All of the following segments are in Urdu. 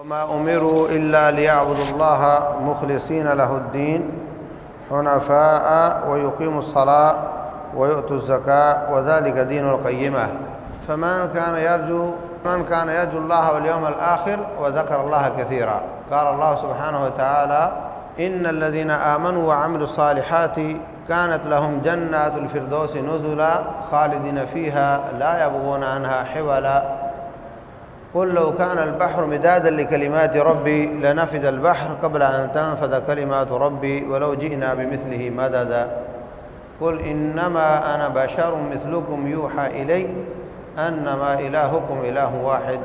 وما امروا الا ليعبدوا الله مخلصين له الدين حنفاء ويقيموا الصلاه ويؤتوا الزكاه وذلك دين القيمه فمن كان يرجو من كان يرجو الله واليوم الاخر وذكر الله كثيرا. قال الله سبحانه وتعالى ان الذين امنوا وعملوا الصالحات كانت لهم جنات الفردوس نزلا خالدين فيها لا يبغون عنها حولا قل لو كان البحر مدادا لكلمات ربي لنفد البحر قبل أن تنفذ كلمات ربي ولو جئنا بمثله مددا. قل إنما أنا بشر مثلكم يوحى إلي أنما إلهكم إله واحد.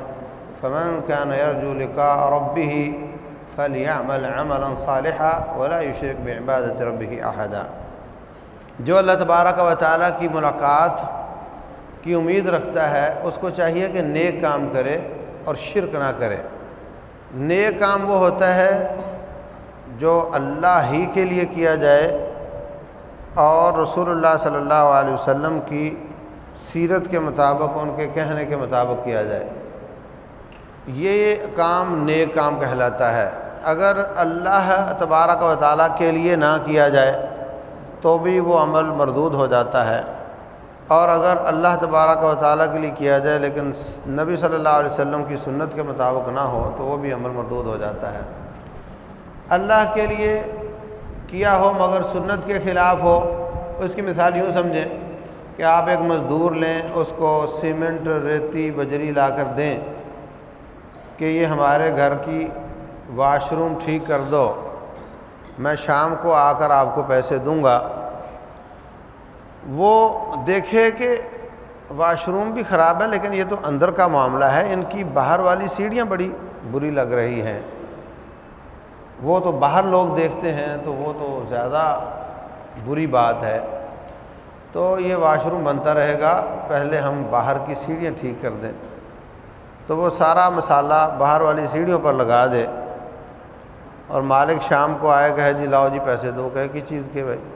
فمن كان يرجو لقاء ربه فليعمل عملا صالحا ولا يشرك بعبادة ربه أحدا. جو اللہ تبارک و تعالیٰ کی ملاقات کی امید رکھتا ہے، اس کو چاہیے کہ نیک کام کرے اور شرک نہ کرے۔ نیک کام وہ ہوتا ہے جو اللہ ہی کے لیے کیا جائے اور رسول اللہ صلی اللہ علیہ وسلم کی سیرت کے مطابق، ان کے کہنے کے مطابق کیا جائے۔ یہ کام نیک کام کہلاتا ہے۔ اگر اللہ تبارک و تعالیٰ کے لیے نہ کیا جائے تو بھی وہ عمل مردود ہو جاتا ہے۔ اور اگر اللہ تبارک و تعالیٰ کے لیے کیا جائے لیکن نبی صلی اللہ علیہ وسلم کی سنت کے مطابق نہ ہو تو وہ بھی عمل مردود ہو جاتا ہے۔ اللہ کے لیے کیا ہو مگر سنت کے خلاف ہو، اس کی مثال یوں سمجھیں کہ آپ ایک مزدور لیں، اس کو سیمنٹ، ریتی بجری لا کر دیں کہ یہ ہمارے گھر کی واش روم ٹھیک کر دو، میں شام کو آ کر آپ کو پیسے دوں گا۔ وہ دیکھے کہ واش روم بھی خراب ہے، لیکن یہ تو اندر کا معاملہ ہے۔ ان کی باہر والی سیڑھیاں بڑی بری لگ رہی ہیں۔ وہ تو باہر لوگ دیکھتے ہیں تو وہ تو زیادہ بری بات ہے۔ تو یہ واش روم بنتا رہے گا۔ پہلے ہم باہر کی سیڑھیاں ٹھیک کر دیں۔ تو وہ سارا مسالہ باہر والی سیڑھیوں پر لگا دے۔ اور مالک شام کو آئے، کہے جی لاؤ جی پیسے دو۔ کہے، کس چیز کے بھائی؟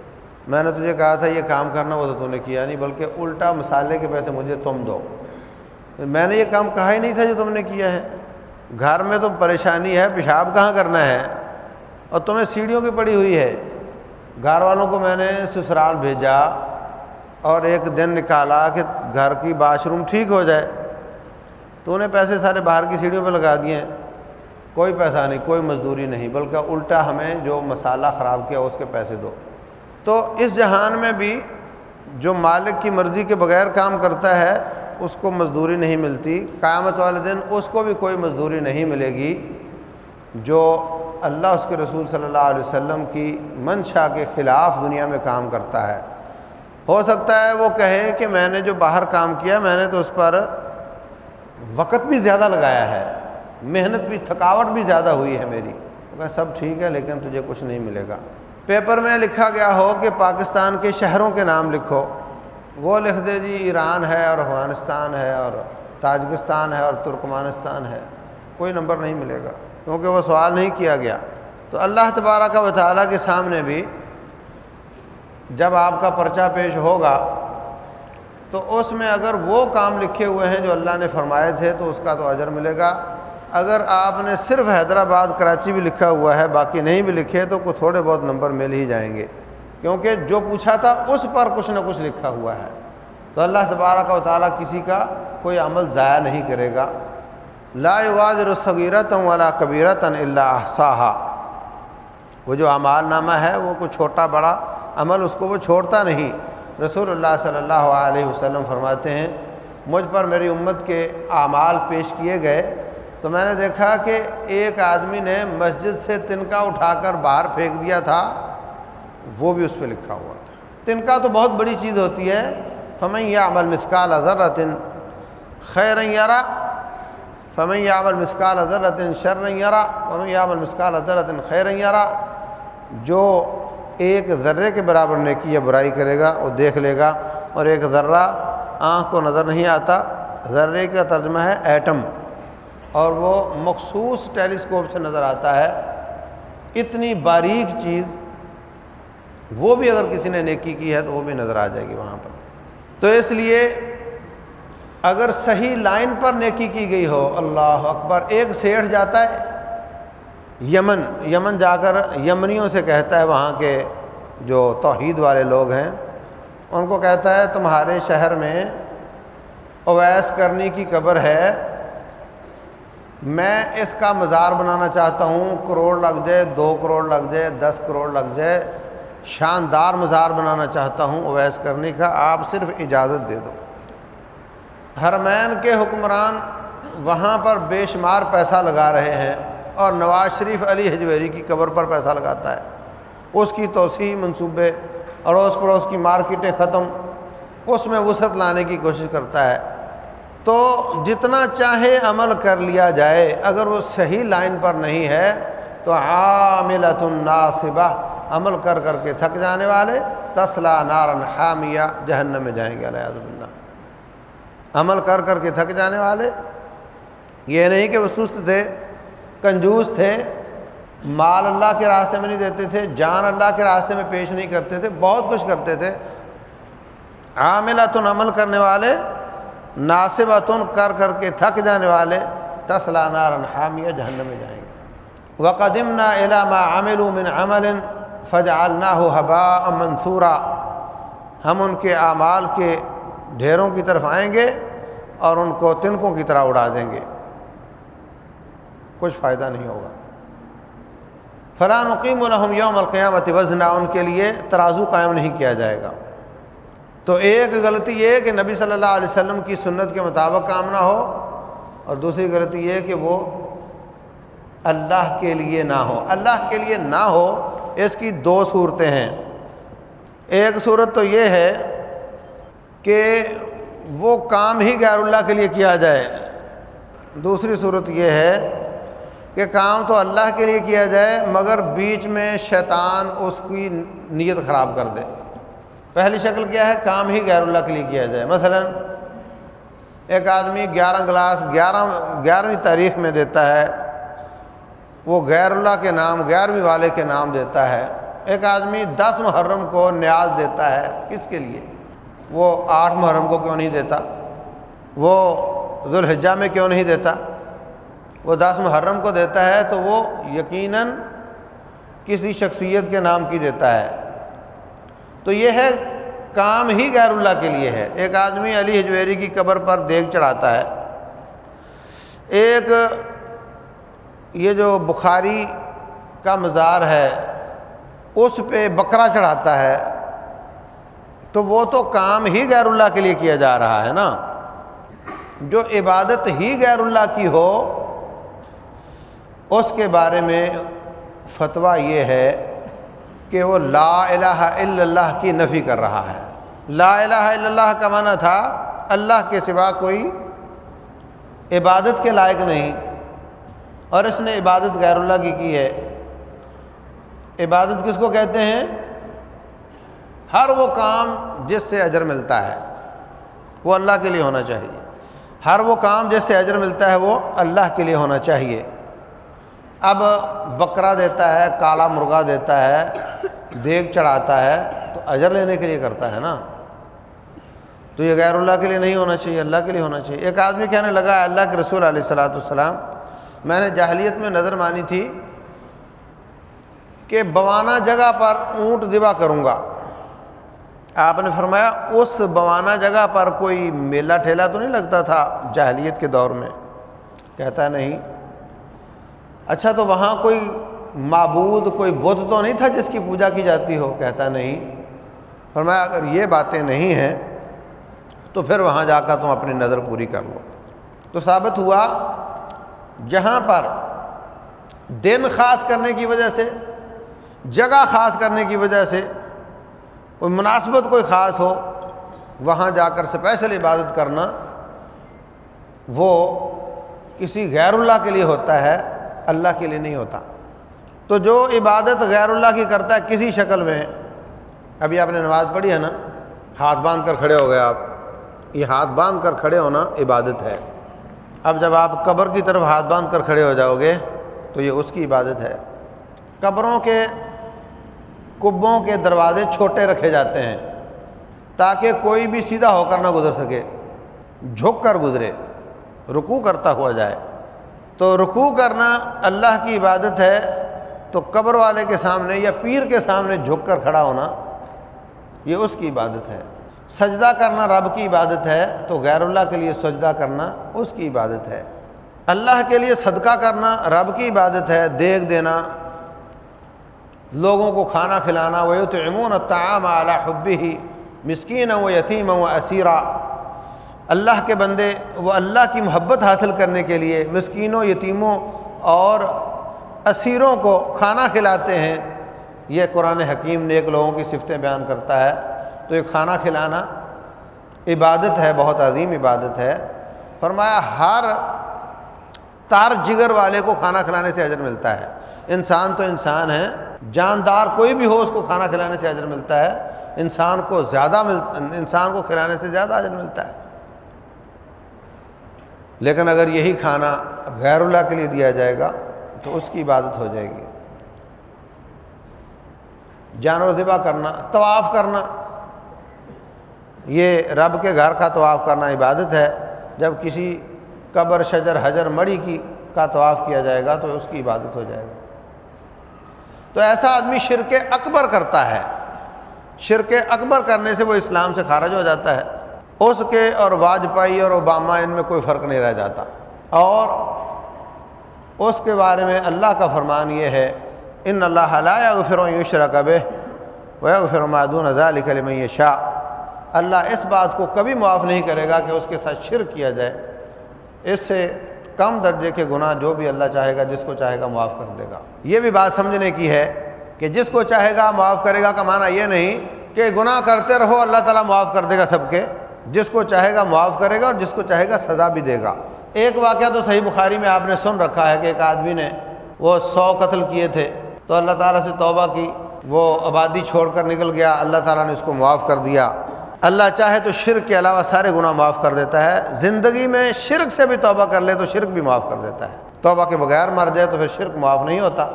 میں نے تجھے کہا تھا یہ کام کرنا وہ تو تو نے کیا نہیں، بلکہ الٹا مسالے کے پیسے مجھے تم دو۔ میں نے یہ کام کہا ہی نہیں تھا جو تم نے کیا ہے۔ گھر میں تو پریشانی ہے، پیشاب کہاں کرنا ہے؟ اور تمہیں سیڑھیوں کی پڑی ہوئی ہے۔ گھر والوں کو میں نے سسرال بھیجا اور ایک دن نکالا کہ گھر کی واش روم ٹھیک ہو جائے۔ تو انہیں پیسے سارے باہر کی سیڑھیوں پہ لگا دیے۔ ہیں کوئی پیسہ نہیں، کوئی مزدوری نہیں، بلکہ الٹا ہمیں جو مسالہ خراب کیا اس کے پیسے دو۔ تو اس جہان میں بھی جو مالک کی مرضی کے بغیر کام کرتا ہے، اس کو مزدوری نہیں ملتی۔ قیامت والے دن اس کو بھی کوئی مزدوری نہیں ملے گی جو اللہ اس کے رسول صلی اللہ علیہ وسلم کی منشا کے خلاف دنیا میں کام کرتا ہے۔ ہو سکتا ہے وہ کہے کہ میں نے جو باہر کام کیا، میں نے تو اس پر وقت بھی زیادہ لگایا ہے، محنت بھی، تھکاوٹ بھی زیادہ ہوئی ہے میری۔ سب ٹھیک ہے، لیکن تجھے کچھ نہیں ملے گا۔ پیپر میں لکھا گیا ہو کہ پاکستان کے شہروں کے نام لکھو۔ وہ لکھ دے جی ایران ہے اور افغانستان ہے اور تاجکستان ہے اور ترکمانستان ہے۔ کوئی نمبر نہیں ملے گا۔ کیونکہ وہ سوال نہیں کیا گیا۔ تو اللہ تبارہ کا وطالعہ کے سامنے بھی جب آپ کا پرچہ پیش ہوگا، تو اس میں اگر وہ کام لکھے ہوئے ہیں جو اللہ نے فرمائے تھے، تو اس کا تو اجر ملے گا۔ اگر آپ نے صرف حیدرآباد، کراچی بھی لکھا ہوا ہے، باقی نہیں بھی لکھے، تو کوئی تھوڑے بہت نمبر مل ہی جائیں گے۔ کیونکہ جو پوچھا تھا، اس پر کچھ نہ کچھ لکھا ہوا ہے۔ تو اللہ تبارہ کا تعالیٰ کسی کا کوئی عمل ضائع نہیں کرے گا۔ لا یغادر صغیرت والا کبیرت اللہ احساہا وہ جو اعمال نامہ ہے، وہ کوئی چھوٹا بڑا عمل، اس کو وہ چھوڑتا نہیں۔ رسول اللہ صلی اللہ علیہ وسلم فرماتے ہیں، مجھ پر میری امت کے اعمال پیش کیے گئے تو میں نے دیکھا کہ ایک آدمی نے مسجد سے تنکا اٹھا کر باہر پھینک دیا تھا، وہ بھی اس پہ لکھا ہوا تھا۔ تنکا تو بہت بڑی چیز ہوتی ہے۔ فمن یا عمل مسکال حضرتن خیر یارا فمن یا عمل مسکال حضرتن شر یارا فمن یا عمل مسکال حضرتن خیر جو ایک ذرے کے برابر نیکی یا برائی کرے گا، وہ دیکھ لے گا۔ اور ایک ذرہ آنکھ کو نظر نہیں آتا۔ ذرے کا ترجمہ ہے ایٹم۔ اور وہ مخصوص ٹیلیسکوپ سے نظر آتا ہے، اتنی باریک چیز، وہ بھی اگر کسی نے نیکی کی ہے تو وہ بھی نظر آ جائے گی وہاں پر۔ تو اس لیے اگر صحیح لائن پر نیکی کی گئی ہو، اللہ اکبر، ایک سیٹھ جاتا ہے، یمن یمن جا کر یمنیوں سے کہتا ہے وہاں کے جو توحید والے لوگ ہیں، ان کو کہتا ہے، تمہارے شہر میں اویس کرنی کی قبر ہے میں اس کا مزار بنانا چاہتا ہوں، کروڑ لگ جائے، دو کروڑ لگ جائے، دس کروڑ لگ جائے، شاندار مزار بنانا چاہتا ہوں اویس کرنے کا، آپ صرف اجازت دے دو۔ حرمین کے حکمران وہاں پر بے شمار پیسہ لگا رہے ہیں اور نواز شریف علی حجویری کی قبر پر پیسہ لگاتا ہے۔ اس کی توسیع، منصوبے، اڑوس پڑوس کی مارکیٹیں ختم، اس میں وسعت لانے کی کوشش کرتا ہے۔ تو جتنا چاہے عمل کر لیا جائے۔ اگر وہ صحیح لائن پر نہیں ہے، تو عاملۃ الناصبہ، عمل کر کر کے تھک جانے والے، تسلا نارن حامیہ، جہنم میں جائیں گے، علیہ اللہ عمل کر کر کے تھک جانے والے، یہ نہیں کہ وہ سست تھے، کنجوس تھے، مال اللہ کے راستے میں نہیں دیتے تھے، جان اللہ کے راستے میں پیش نہیں کرتے تھے، بہت کچھ کرتے تھے۔ عاملاتن عمل کرنے والے ناصبتن کر کر کے تھک جانے والے، تسلا نارن حامیہ جہنم میں جائیں گے۔ وقدم نا علامہ عامل من عمل فج النا حبا منصورہ ہم ان کے اعمال کے ڈھیروں کی طرف آئیں گے اور ان کو تنکوں کی طرح اڑا دیں گے۔ کچھ فائدہ نہیں ہوگا۔ فلاں نقیم الحم یوم القیامت وزنا، ان کے لیے ترازو قائم نہیں کیا جائے گا۔ تو ایک غلطی یہ کہ نبی صلی اللہ علیہ وسلم کی سنت کے مطابق کام نہ ہو، اور دوسری غلطی یہ کہ وہ اللہ کے لیے نہ ہو۔ اللہ کے لیے نہ ہو، اس کی دو صورتیں ہیں۔ ایک صورت تو یہ ہے کہ وہ کام ہی غیر اللہ کے لیے کیا جائے۔ دوسری صورت یہ ہے کہ کام تو اللہ کے لیے کیا جائے، مگر بیچ میں شیطان اس کی نیت خراب کر دے۔ پہلی شکل کیا ہے؟ کام ہی غیر اللہ کے لیے کیا جائے۔ مثلا، ایک آدمی گیارہ گلاس، گیارہ، گیارہویں تاریخ میں دیتا ہے، وہ غیر اللہ کے نام، گیارہویں والے کے نام دیتا ہے۔ ایک آدمی دس محرم کو نیاز دیتا ہے، کس کے لیے؟ وہ آٹھ محرم کو کیوں نہیں دیتا؟ وہ ذوالحجہ میں کیوں نہیں دیتا؟ وہ دس محرم کو دیتا ہے تو وہ یقیناً کسی شخصیت کے نام کی دیتا ہے۔ تو یہ ہے کام ہی غیر اللہ کے لیے ہے۔ ایک آدمی علی حجویری کی قبر پر دیگ چڑھاتا ہے۔ ایک یہ جو بخاری کا مزار ہے، اس پہ بکرا چڑھاتا ہے۔ تو وہ تو کام ہی غیر اللہ کے لیے کیا جا رہا ہے نا۔ جو عبادت ہی غیر اللہ کی ہو، اس کے بارے میں فتویٰ یہ ہے کہ وہ لا الہ الا اللہ کی نفی کر رہا ہے۔ لا الہ الا اللہ کا معنی تھا اللہ کے سوا کوئی عبادت کے لائق نہیں۔ اور اس نے عبادت غیر اللہ کی کی ہے۔ عبادت کس کو کہتے ہیں؟ ہر وہ کام جس سے اجر ملتا ہے، وہ اللہ کے لیے ہونا چاہیے۔ ہر وہ کام جس سے اجر ملتا ہے، وہ اللہ کے لیے ہونا چاہیے۔ اب بکرا دیتا ہے، کالا مرغا دیتا ہے دیگ چڑھاتا ہے تو اجر لینے کے لیے کرتا ہے نا۔ تو یہ غیر اللہ کے لیے نہیں ہونا چاہیے، اللہ کے لیے ہونا چاہیے۔ ایک آدمی کہنے لگا، اللہ کے رسول علیہ السلاۃ السلام میں نے جاہلیت میں نظر مانی تھی کہ بوانا جگہ پر اونٹ ذبح کروں گا۔ آپ نے فرمایا، اس بوانا جگہ پر کوئی میلہ ٹھیلا تو نہیں لگتا تھا جاہلیت کے دور میں؟ کہتا ہے، نہیں۔ اچھا تو وہاں کوئی معبود کوئی بدھ تو نہیں تھا جس کی پوجا کی جاتی ہو؟ کہتا نہیں۔ فرمایا، اگر یہ باتیں نہیں ہیں، تو پھر وہاں جا کر تم اپنی نظر پوری کر لو۔ تو ثابت ہوا، جہاں پر دن خاص کرنے کی وجہ سے، جگہ خاص کرنے کی وجہ سے کوئی مناسبت کوئی خاص ہو، وہاں جا کر اسپیشل عبادت کرنا وہ کسی غیر اللہ کے لیے ہوتا ہے، اللہ کے لیے نہیں ہوتا۔ تو جو عبادت غیر اللہ کی کرتا ہے کسی شکل میں ابھی آپ نے نماز پڑھی ہے نا، ہاتھ باندھ کر کھڑے ہو گئے آپ۔ یہ ہاتھ باندھ کر کھڑے ہونا عبادت ہے۔ اب جب آپ قبر کی طرف ہاتھ باندھ کر کھڑے ہو جاؤ گے تو یہ اس کی عبادت ہے۔ قبروں کے کبوں کے دروازے چھوٹے رکھے جاتے ہیں تاکہ کوئی بھی سیدھا ہو کر نہ گزر سکے۔ جھک کر گزرے رکو کرتا ہوا جائے۔ تو رکوع کرنا اللہ کی عبادت ہے۔ تو قبر والے کے سامنے یا پیر کے سامنے جھک کر کھڑا ہونا، یہ اس کی عبادت ہے۔ سجدہ کرنا رب کی عبادت ہے، تو غیر اللہ کے لیے سجدہ کرنا اس کی عبادت ہے۔ اللہ کے لیے صدقہ کرنا رب کی عبادت ہے، دیکھ دینا۔ لوگوں کو کھانا کھلانا وہ تو امون تعام اعلیٰ حبی ہی مسکین و یتیم و اسیرہ اللہ کے بندے، وہ اللہ کی محبت حاصل کرنے کے لیے مسکینوں، یتیموں اور اسیروں کو کھانا کھلاتے ہیں۔ یہ قرآن حکیم نے ایک لوگوں کی صفتیں بیان کرتا ہے۔ تو یہ کھانا کھلانا عبادت ہے، بہت عظیم عبادت ہے۔ فرمایا، ہر تار جگر والے کو کھانا کھلانے سے اجر ملتا ہے۔ انسان تو انسان ہے، جاندار کوئی بھی ہو، اس کو کھانا کھلانے سے اجر ملتا ہے۔ انسان کو زیادہ ملتا انسان کو کھلانے سے زیادہ اجر ملتا ہے۔ لیکن اگر یہی کھانا غیر اللہ کے لیے دیا جائے گا تو اس کی عبادت ہو جائے گی۔ جانور ذبح کرنا، طواف کرنا۔ یہ رب کے گھر کا طواف کرنا عبادت ہے۔ جب کسی قبر، شجر، حجر مڑی کی کا طواف کیا جائے گا تو اس کی عبادت ہو جائے گا تو ایسا آدمی شرک اکبر کرتا ہے۔ شرک اکبر کرنے سے وہ اسلام سے خارج ہو جاتا ہے۔ اس کے اور واجپئی اور اوباما ان میں کوئی فرق نہیں رہ جاتا۔ اور اس کے بارے میں اللہ کا فرمان یہ ہے ان اللہ علیہ غفر یوشر کب و غفر معدون ضالم شاہ اللہ اس بات کو کبھی معاف نہیں کرے گا کہ اس کے ساتھ شرک کیا جائے۔ اس سے کم درجے کے گناہ جو بھی اللہ چاہے گا، جس کو چاہے گا معاف کر دے گا۔ یہ بھی بات سمجھنے کی ہے کہ جس کو چاہے گا معاف کرے گا، کا معنی یہ نہیں کہ گناہ کرتے رہو، اللہ تعالیٰ معاف کر دے گا سب کے۔ جس کو چاہے گا معاف کرے گا اور جس کو چاہے گا سزا بھی دے گا۔ ایک واقعہ تو صحیح بخاری میں آپ نے سن رکھا ہے کہ ایک آدمی نے وہ سو قتل کیے تھے تو اللہ تعالیٰ سے توبہ کی، وہ آبادی چھوڑ کر نکل گیا، اللہ تعالیٰ نے اس کو معاف کر دیا۔ اللہ چاہے تو شرک کے علاوہ سارے گناہ معاف کر دیتا ہے۔ زندگی میں شرک سے بھی توبہ کر لے تو شرک بھی معاف کر دیتا ہے۔ توبہ کے بغیر مر جائے تو پھر شرک معاف نہیں ہوتا۔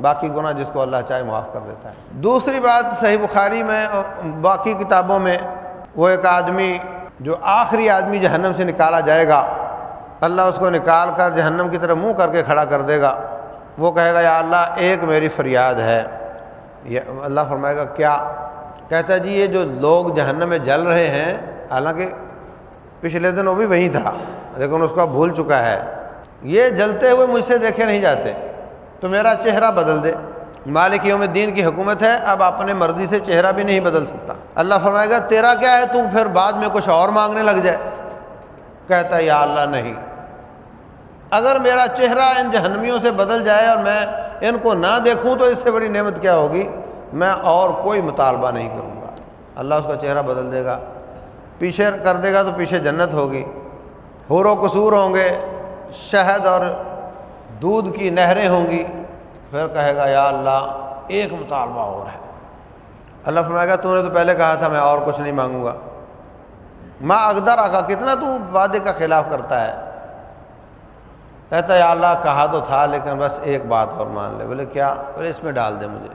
باقی گناہ جس کو اللہ چاہے معاف کر دیتا ہے۔ دوسری بات صحیح بخاری میں باقی کتابوں میں وہ ایک آدمی جو آخری آدمی جہنم سے نکالا جائے گا۔ اللہ اس کو نکال کر جہنم کی طرف منہ کر کے کھڑا کر دے گا۔ وہ کہے گا، یا اللہ، ایک میری فریاد ہے۔ یہ اللہ فرمائے گا، کیا؟ کہتا ہے جی یہ جو لوگ جہنم میں جل رہے ہیں، حالانکہ پچھلے دن وہ بھی وہیں تھا، لیکن اس کو بھول چکا ہے۔ یہ جلتے ہوئے مجھ سے دیکھے نہیں جاتے، تو میرا چہرہ بدل دے۔ مالک یوم الدین کی حکومت ہے، اب اپنے مرضی سے چہرہ بھی نہیں بدل سکتا۔ اللہ فرمائے گا، تیرا کیا ہے؟ تو پھر بعد میں کچھ اور مانگنے لگ جائے۔ کہتا ہے، یا اللہ، نہیں۔ اگر میرا چہرہ ان جہنمیوں سے بدل جائے اور میں ان کو نہ دیکھوں تو اس سے بڑی نعمت کیا ہوگی؟ میں اور کوئی مطالبہ نہیں کروں گا۔ اللہ اس کا چہرہ بدل دے گا۔ پیچھے کر دے گا تو پیچھے جنت ہوگی۔ حور و قصور ہوں گے۔ شہد اور دودھ کی نہریں ہوں گی۔ پھر کہے گا، یا اللہ، ایک مطالبہ اور ہے۔ اللہ فرمائے گا، تو نے تو پہلے کہا تھا، میں اور کچھ نہیں مانگوں گا۔ ماں اقدر آگا کتنا تو وعدے کا خلاف کرتا ہے۔ کہتا ہے، یا اللہ، کہا تو تھا، لیکن بس ایک بات اور مان لے۔ بولے، کیا؟ بولے، اس میں ڈال دے مجھے۔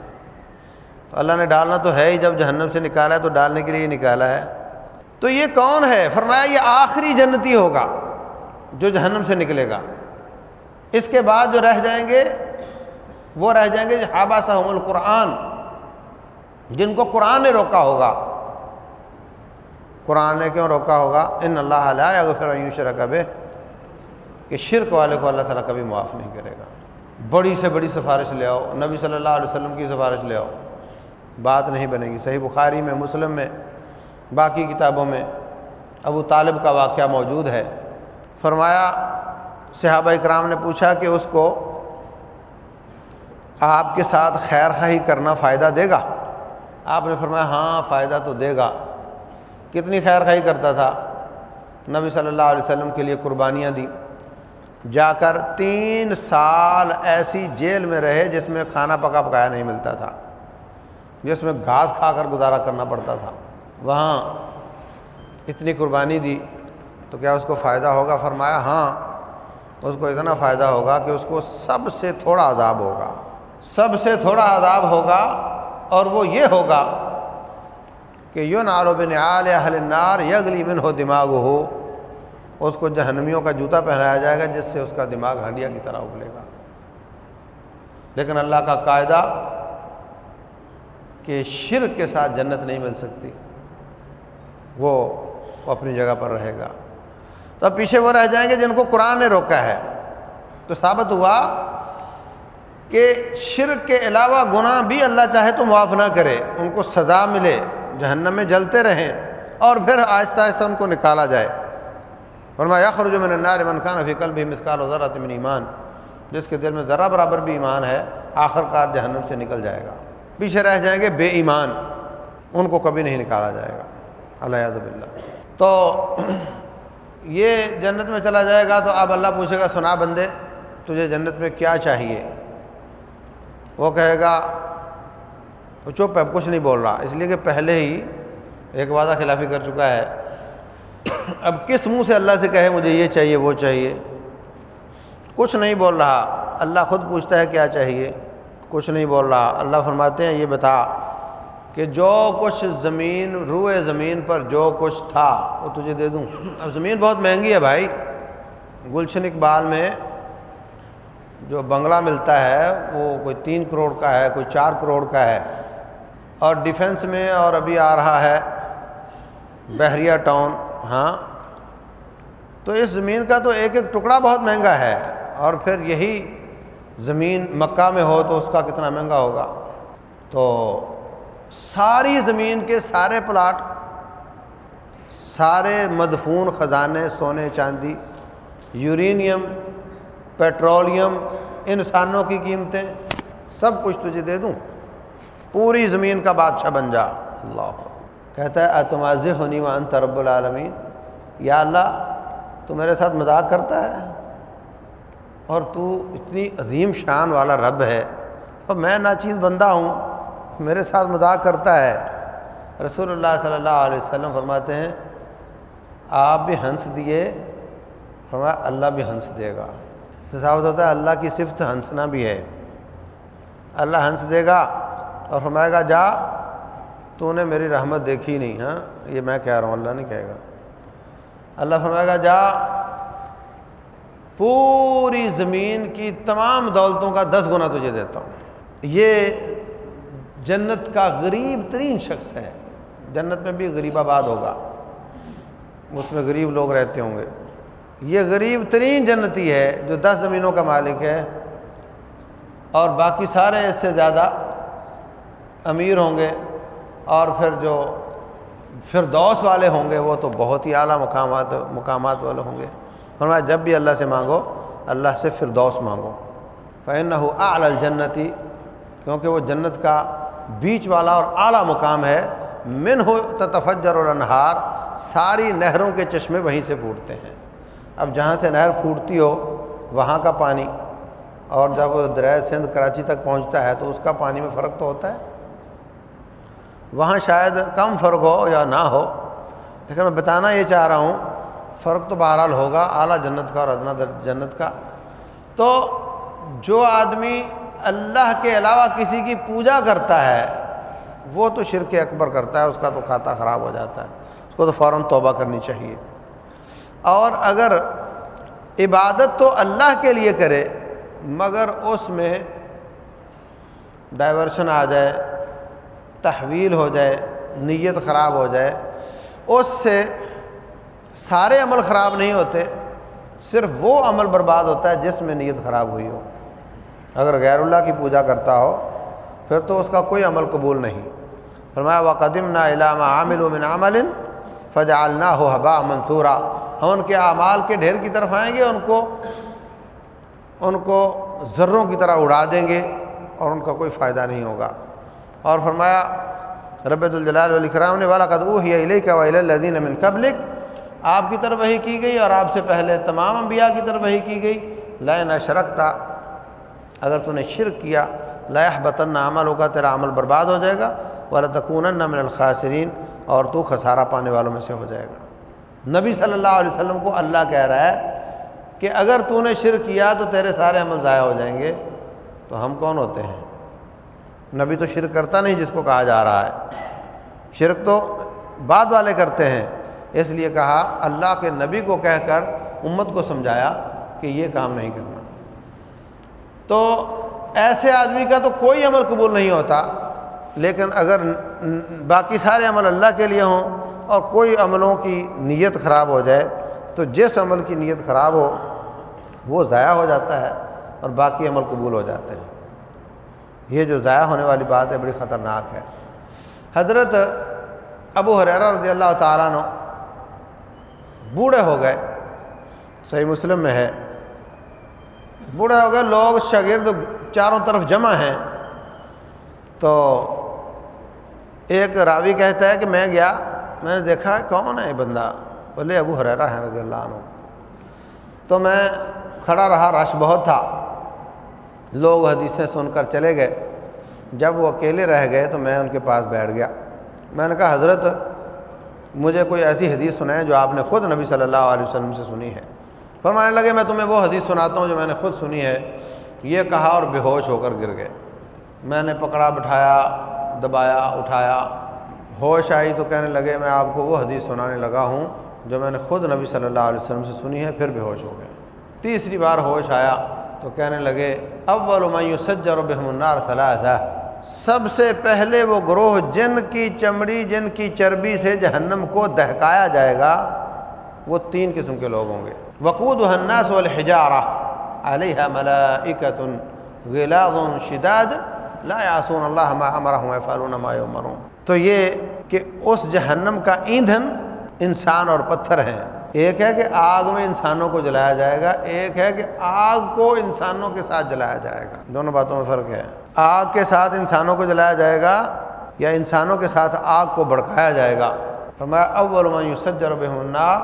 تو اللہ نے ڈالنا تو ہے ہی، جب جہنم سے نکالا ہے تو ڈالنے کے لیے نکالا ہے۔ تو یہ کون ہے؟ فرمایا، یہ آخری جنتی ہوگا جو جہنم سے نکلے گا۔ اس کے بعد جو رہ جائیں گے، وہ رہ جائیں گے ہابا صاحب القرآن، جن کو قرآن نے روکا ہوگا۔ قرآن نے کیوں روکا ہوگا؟ ان اللہ علیہ غفر شرک کہ شرک والے کو اللہ تعالیٰ کبھی معاف نہیں کرے گا۔ بڑی سے بڑی سفارش لے آؤ۔ نبی صلی اللہ علیہ وسلم کی سفارش لے آؤ۔ بات نہیں بنے گی۔ صحیح بخاری میں، مسلم میں، باقی کتابوں میں ابو طالب کا واقعہ موجود ہے۔ فرمایا، صحابہ اکرام نے پوچھا کہ اس کو آپ کے ساتھ خیر خواہی کرنا فائدہ دے گا؟ آپ نے فرمایا ہاں فائدہ تو دے گا۔ کتنی خیر خواہی کرتا تھا؟ نبی صلی اللہ علیہ وسلم کے لیے قربانیاں دی جا کر تین سال ایسی جیل میں رہے جس میں کھانا پکا پکایا نہیں ملتا تھا، جس میں گھاس کھا کر گزارا کرنا پڑتا تھا۔ وہاں اتنی قربانی دی تو کیا اس کو فائدہ ہوگا؟ فرمایا ہاں اس کو اتنا فائدہ ہوگا کہ اس کو سب سے تھوڑا عذاب ہوگا۔ سب سے تھوڑا عذاب ہوگا اور وہ یہ ہوگا کہ یو نار و بن عال نار یگلی من ہو دماغ ہو اس کو جہنمیوں کا جوتا پہنایا جائے گا، جس سے اس کا دماغ ہنڈیا کی طرح ابلے گا۔ لیکن اللہ کا قاعدہ کہ شرک کے ساتھ جنت نہیں مل سکتی، وہ اپنی جگہ پر رہے گا۔ تو اب پیچھے وہ رہ جائیں گے جن کو قرآن نے روکا ہے۔ تو ثابت ہوا کہ شرک کے علاوہ گناہ بھی اللہ چاہے تو معاف نہ کرے، ان کو سزا ملے، جہنم میں جلتے رہیں اور پھر آہستہ آہستہ ان کو نکالا جائے۔ فرمایا خرج من النار من کان فی قلبہ مثقال ذرۃ من ایمان. جس کے دل میں ذرا برابر بھی ایمان ہے، آخر کار جہنم سے نکل جائے گا۔ پیچھے رہ جائیں گے بے ایمان، ان کو کبھی نہیں نکالا جائے گا۔ اللہ اللہ تو یہ جنت میں چلا جائے گا تو اب اللہ پوچھے گا، سنا بندے، تجھے جنت میں کیا چاہیے؟ وہ کہے گا وہ چپ ہے کچھ نہیں بول رہا۔ اس لیے کہ پہلے ہی ایک وعدہ خلافی کر چکا ہے۔ اب کس منہ سے اللہ سے کہے مجھے یہ چاہیے وہ چاہیے؟ کچھ نہیں بول رہا۔ اللہ خود پوچھتا ہے کیا چاہیے؟ کچھ نہیں بول رہا۔ اللہ فرماتے ہیں، یہ بتا کہ جو کچھ زمین، روئے زمین پر جو کچھ تھا، وہ تجھے دے دوں۔ اب زمین بہت مہنگی ہے بھائی۔ گلشن اقبال میں جو بنگلہ ملتا ہے، وہ کوئی تین کروڑ کا ہے، کوئی چار کروڑ کا ہے۔ اور ڈیفنس میں اور ابھی آ رہا ہے بحریہ ٹاؤن۔ ہاں تو اس زمین کا تو ایک ایک ٹکڑا بہت مہنگا ہے، اور پھر یہی زمین مکہ میں ہو تو اس کا کتنا مہنگا ہوگا؟ تو ساری زمین کے سارے پلاٹ، سارے مدفون خزانے، سونے، چاندی، یورینیم، پیٹرولیم، انسانوں کی قیمتیں، سب کچھ تجھے دے دوں۔ پوری زمین کا بادشاہ بن جا۔ اللہ۔ کہتا ہے اعتماز ہونی وان ترب العالمین یا اللہ، تو میرے ساتھ مذاق کرتا ہے اور تو اتنی عظیم شان والا رب ہے۔ اور میں ناچیز بندہ ہوں، میرے ساتھ مذاق کرتا ہے۔ رسول اللہ صلی اللہ علیہ وسلم فرماتے ہیں، آپ بھی ہنس دیے، فرمایا، اللہ بھی ہنس دے گا۔ ثابت ہوتا ہے، اللہ کی صفت ہنسنا بھی ہے۔ اللہ ہنس دے گا اور فرمائے گا، جا تو نے میری رحمت دیکھی نہیں ہاں؟ یہ میں کہہ رہا ہوں، اللہ نہیں کہے گا۔ اللہ فرمائے گا، جا۔ پوری زمین کی تمام دولتوں کا دس گنا تجھے دیتا ہوں۔ یہ جنت کا غریب ترین شخص ہے۔ جنت میں بھی غریب آباد ہوگا۔ اس میں غریب لوگ رہتے ہوں گے۔ یہ غریب ترین جنتی ہے جو دس زمینوں کا مالک ہے۔ اور باقی سارے اس سے زیادہ امیر ہوں گے۔ اور پھر جو فردوس والے ہوں گے، وہ تو بہت ہی اعلیٰ مقامات مقامات والے ہوں گے۔ فرمایا، جب بھی اللہ سے مانگو، اللہ سے فردوس مانگو۔ فین ہو اعلی الجنتی کیونکہ وہ جنت کا بیچ والا اور اعلیٰ مقام ہے۔ من ہو تفجر الانہار ساری نہروں کے چشمے وہیں سے پھوٹتے ہیں۔ اب جہاں سے نہر پھوٹتی ہو، وہاں کا پانی۔ اور جب دریا سندھ کراچی تک پہنچتا ہے، تو اس کا پانی میں فرق تو ہوتا ہے۔ وہاں شاید کم فرق ہو یا نہ ہو، لیکن میں بتانا یہ چاہ رہا ہوں، فرق تو بہرحال ہوگا، اعلیٰ جنت کا اور ادنا جنت کا۔ تو جو آدمی اللہ کے علاوہ کسی کی پوجا کرتا ہے، وہ تو شرک اکبر کرتا ہے، اس کا تو کھاتا خراب ہو جاتا ہے، اس کو تو فوراً توبہ کرنی چاہیے۔ اور اگر عبادت تو اللہ کے لیے کرے، مگر اس میں ڈائیورشن آ جائے تحویل ہو جائے، نیت خراب ہو جائے، اس سے سارے عمل خراب نہیں ہوتے، صرف وہ عمل برباد ہوتا ہے جس میں نیت خراب ہوئی ہو۔ اگر غیر اللہ کی پوجا کرتا ہو، پھر تو اس کا کوئی عمل قبول نہیں۔ فرمایا و قدم نہ علامہ عامل و من عمل فجال نہ ہو حبا منصورہ ہم ان کے اعمال کے ڈھیر کی طرف آئیں گے، ان کو ان کو ذروں کی طرح اڑا دیں گے اور ان کا کوئی فائدہ نہیں ہوگا۔ اور فرمایا، رب الجلال علیہ کرام نے والا قدو ہی علیہ کا الدین امن قبلک، آپ کی طرف وہی کی گئی اور آپ سے پہلے تمام انبیاء کی طرف وہی کی گئی۔ لائن شرکتا اگر تو نے شرک کیا لائح بطن عمل ہوگا تیرا عمل برباد ہو جائے گا والتکون من الخاصرین اور تو خسارہ پانے والوں میں سے ہو جائے گا۔ نبی صلی اللہ علیہ وسلم کو اللہ کہہ رہا ہے کہ اگر تو نے شرک کیا تو تیرے سارے عمل ضائع ہو جائیں گے، تو ہم کون ہوتے ہیں؟ نبی تو شرک کرتا نہیں جس کو کہا جا رہا ہے۔ شرک تو بعد والے کرتے ہیں۔ اس لیے کہا اللہ کے نبی کو کہہ کر امت کو سمجھایا کہ یہ کام نہیں کرنا۔ تو ایسے آدمی کا تو کوئی عمل قبول نہیں ہوتا، لیکن اگر باقی سارے عمل اللہ کے لیے ہوں اور کوئی عملوں کی نیت خراب ہو جائے، تو جس عمل کی نیت خراب ہو، وہ ضائع ہو جاتا ہے اور باقی عمل قبول ہو جاتے ہیں۔ یہ جو ضائع ہونے والی بات ہے، بڑی خطرناک ہے۔ حضرت ابو حریرہ رضی اللہ تعالیٰ نو بوڑھے ہو گئے۔ صحیح مسلم میں ہے۔ بوڑھے ہو گئے، لوگ شاگرد چاروں طرف جمع ہیں۔ تو ایک راوی کہتا ہے کہ میں گیا، میں نے دیکھا کون ہے یہ بندہ؟ بولے ابو حریرہ ہے رضی اللہ عنہ۔ تو میں کھڑا رہا، رش بہت تھا۔ لوگ حدیثیں سن کر چلے گئے۔ جب وہ اکیلے رہ گئے تو میں ان کے پاس بیٹھ گیا۔ میں نے کہا، حضرت، مجھے کوئی ایسی حدیث سنائے جو آپ نے خود نبی صلی اللہ علیہ وسلم سے سنی ہے۔ فرمانے لگے، میں تمہیں وہ حدیث سناتا ہوں جو میں نے خود سنی ہے۔ یہ کہا اور بے ہوش ہو کر گر گئے۔ میں نے پکڑا، بٹھایا، دبایا، اٹھایا۔ ہوش آئی تو کہنے لگے، میں آپ کو وہ حدیث سنانے لگا ہوں جو میں نے خود نبی صلی اللہ علیہ وسلم سے سنی ہے، پھر بے ہوش ہو گئے۔ تیسری بار ہوش آیا۔ تو کہنے لگے، اول میں سجر و بحم النار صلاح سب سے پہلے وہ گروہ جن کی چمڑی، جن کی چربی سے جہنم کو دہکایا جائے گا، وہ تین قسم کے لوگ ہوں گے۔ وقود الناس والحجارہ علیہ ملائکت غلاظ شداد، لا یعصون اللہ ما امرهم ويفعلون ما یؤمرون۔ تو یہ کہ اس جہنم کا ایندھن انسان اور پتھر ہیں۔ ایک ہے کہ آگ میں انسانوں کو جلایا جائے گا، ایک ہے کہ آگ کو انسانوں کے ساتھ جلایا جائے گا۔ دونوں باتوں میں فرق ہے۔ آگ کے ساتھ انسانوں کو جلایا جائے گا یا انسانوں کے ساتھ آگ کو بھڑکایا جائے گا۔ فرمایا، اول ما یسجر بهم النار،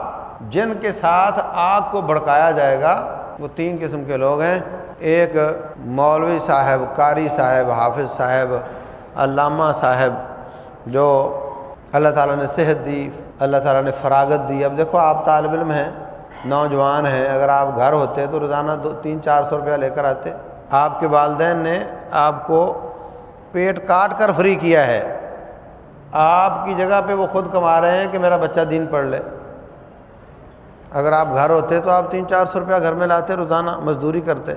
جن کے ساتھ آگ کو بھڑکایا جائے گا، وہ تین قسم کے لوگ ہیں۔ ایک مولوی صاحب، قاری صاحب، حافظ صاحب، علامہ صاحب، جو اللہ تعالیٰ نے صحت دی اللہ تعالیٰ نے فراغت دی۔ اب دیکھو آپ طالب علم ہیں، نوجوان ہیں، اگر آپ گھر ہوتے تو روزانہ دو تین چار سو روپیہ لے کر آتے۔ آپ کے والدین نے آپ کو پیٹ کاٹ کر فری کیا ہے۔ آپ کی جگہ پہ وہ خود کما رہے ہیں کہ میرا بچہ دین پڑھ لے۔ اگر آپ گھر ہوتے تو آپ تین چار سو روپیہ گھر میں لاتے، روزانہ مزدوری کرتے۔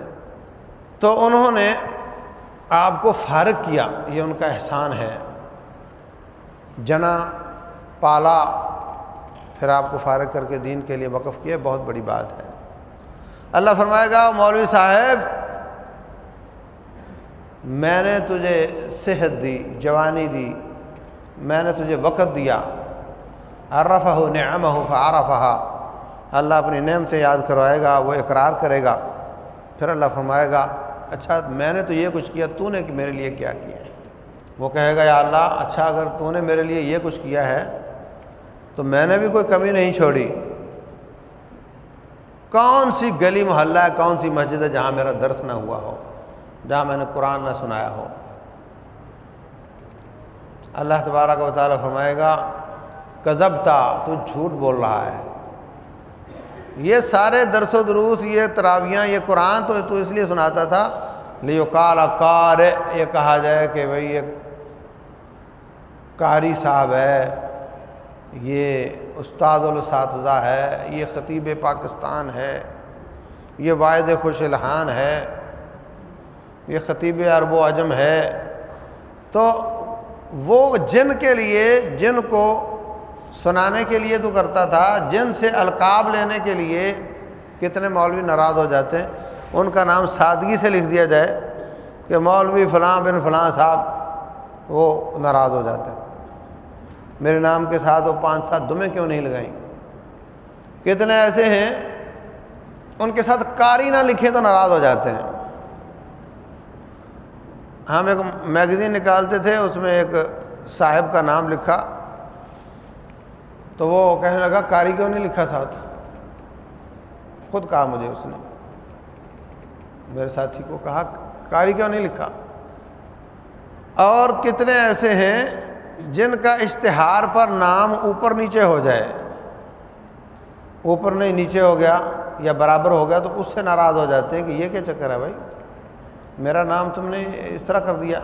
تو انہوں نے آپ کو فارغ کیا، یہ ان کا احسان ہے۔ جنا پالا، پھر آپ کو فارغ کر کے دین کے لیے وقف کیا، بہت بڑی بات ہے۔ اللہ فرمائے گا مولوی صاحب، میں نے تجھے صحت دی، جوانی دی، میں نے تجھے وقت دیا۔ عرفہ ہو نعمہ ہو اللہ اپنی نعمتیں یاد کروائے گا، وہ اقرار کرے گا۔ پھر اللہ فرمائے گا اچھا میں نے تو یہ کچھ کیا، تو نے کہ میرے لیے کیا کیا ہے؟ وہ کہے گا، یا اللہ اچھا اگر تو نے میرے لیے یہ کچھ کیا ہے تو میں نے بھی کوئی کمی نہیں چھوڑی۔ کون سی گلی محلہ ہے، کون سی مسجد ہے جہاں میرا درس نہ ہوا ہو، جہاں میں نے قرآن نہ سنایا ہو؟ اللہ تبارہ کا تعالیٰ فرمائے گا کذب تھا تو جھوٹ بول رہا ہے۔ یہ سارے درس و دروس، یہ تراویاں، یہ قرآن تو تو اس لیے سناتا تھا۔ لیو کال کار یہ کہا جائے کہ بھئی یہ قاری صاحب ہے۔ یہ استاد الاساتذہ ہے، یہ خطیب پاکستان ہے، یہ واحد خوش الحان ہے، یہ خطیب عرب و عجم ہے۔ تو وہ جن کے لیے، جن کو سنانے کے لیے تو کرتا تھا، جن سے القاب لینے کے لیے کتنے مولوی ناراض ہو جاتے ہیں، ان کا نام سادگی سے لکھ دیا جائے کہ مولوی فلاں بن فلاں صاحب وہ ناراض ہو جاتے ہیں۔ میرے نام کے ساتھ وہ پانچ سات دمیں کیوں نہیں لگائیں؟ کتنے ایسے ہیں، ان کے ساتھ کاری نہ لکھیں تو ناراض ہو جاتے ہیں۔ ہم ایک میگزین نکالتے تھے، اس میں ایک صاحب کا نام لکھا۔ تو وہ کہنے لگا کاری کیوں نہیں لکھا ساتھ؟ خود کہا مجھے اس نے۔ میرے ساتھی کو کہا کاری کیوں نہیں لکھا؟ اور کتنے ایسے ہیں جن کا اشتہار پر نام اوپر نیچے ہو جائے، اوپر نہیں نیچے ہو گیا یا برابر ہو گیا تو اس سے ناراض ہو جاتے ہیں کہ یہ کیا چکر ہے بھائی؟ میرا نام تم نے اس طرح کر دیا۔